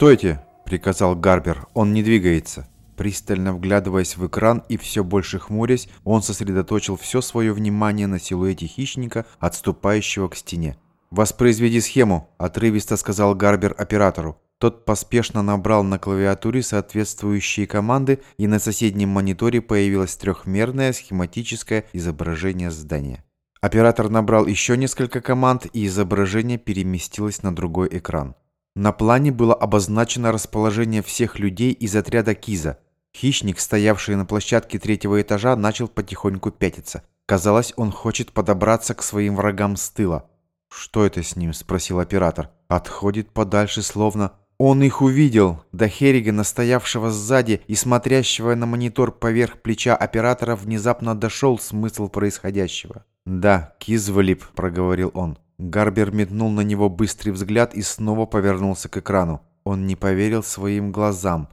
«Стойте!» — приказал Гарбер. «Он не двигается». Пристально вглядываясь в экран и все больше хмурясь, он сосредоточил все свое внимание на силуэте хищника, отступающего к стене. «Воспроизведи схему», — отрывисто сказал Гарбер оператору. Тот поспешно набрал на клавиатуре соответствующие команды, и на соседнем мониторе появилось трехмерное схематическое изображение здания. Оператор набрал еще несколько команд, и изображение переместилось на другой экран. На плане было обозначено расположение всех людей из отряда Киза. Хищник, стоявший на площадке третьего этажа, начал потихоньку пятиться. Казалось, он хочет подобраться к своим врагам с тыла. «Что это с ним?» – спросил оператор. «Отходит подальше, словно...» Он их увидел. До Херригана, стоявшего сзади и смотрящего на монитор поверх плеча оператора, внезапно дошел смысл происходящего. «Да, Кизвалип», — проговорил он. Гарбер метнул на него быстрый взгляд и снова повернулся к экрану. Он не поверил своим глазам.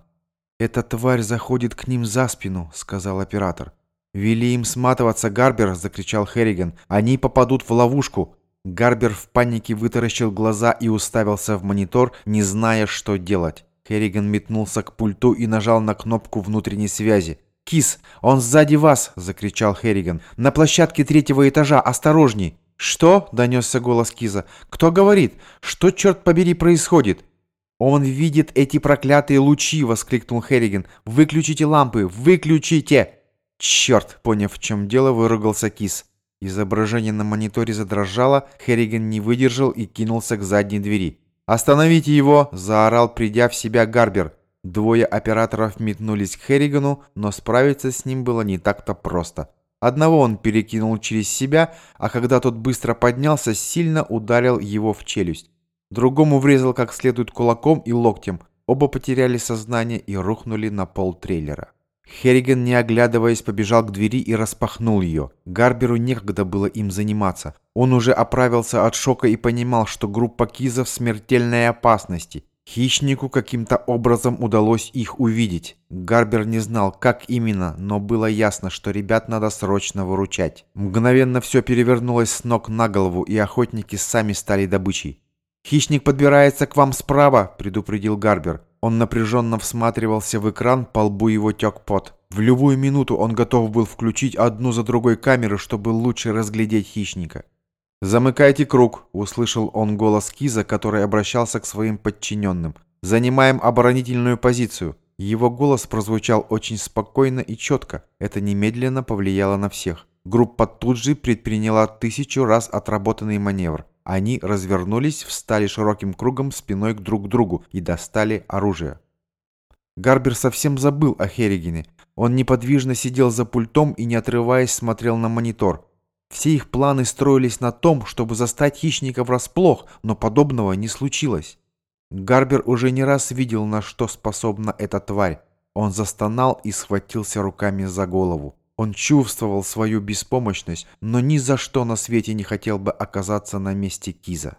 «Эта тварь заходит к ним за спину», — сказал оператор. «Вели им сматываться, Гарбер!» — закричал Херриган. «Они попадут в ловушку!» Гарбер в панике вытаращил глаза и уставился в монитор, не зная, что делать. Херриган метнулся к пульту и нажал на кнопку внутренней связи. «Кис, он сзади вас!» – закричал Херриган. «На площадке третьего этажа, осторожней!» «Что?» – донесся голос Киза. «Кто говорит? Что, черт побери, происходит?» «Он видит эти проклятые лучи!» – воскликнул Херриган. «Выключите лампы! Выключите!» «Черт!» – поняв, в чем дело, выругался Кис. Изображение на мониторе задрожало, Херриган не выдержал и кинулся к задней двери. «Остановите его!» – заорал, придя в себя Гарбер. Двое операторов метнулись к Херригану, но справиться с ним было не так-то просто. Одного он перекинул через себя, а когда тот быстро поднялся, сильно ударил его в челюсть. Другому врезал как следует кулаком и локтем. Оба потеряли сознание и рухнули на пол трейлера. Херриган, не оглядываясь, побежал к двери и распахнул ее. Гарберу некогда было им заниматься. Он уже оправился от шока и понимал, что группа кизов в смертельной опасности. Хищнику каким-то образом удалось их увидеть. Гарбер не знал, как именно, но было ясно, что ребят надо срочно выручать. Мгновенно все перевернулось с ног на голову, и охотники сами стали добычей. «Хищник подбирается к вам справа», — предупредил Гарбер. Он напряженно всматривался в экран, по лбу его тек пот. В любую минуту он готов был включить одну за другой камеры, чтобы лучше разглядеть хищника. «Замыкайте круг», — услышал он голос Киза, который обращался к своим подчиненным. «Занимаем оборонительную позицию». Его голос прозвучал очень спокойно и четко. Это немедленно повлияло на всех. Группа тут же предприняла тысячу раз отработанный маневр. Они развернулись, встали широким кругом спиной к друг другу и достали оружие. Гарбер совсем забыл о Херригене. Он неподвижно сидел за пультом и, не отрываясь, смотрел на монитор. Все их планы строились на том, чтобы застать хищника врасплох, но подобного не случилось. Гарбер уже не раз видел, на что способна эта тварь. Он застонал и схватился руками за голову. Он чувствовал свою беспомощность, но ни за что на свете не хотел бы оказаться на месте Киза.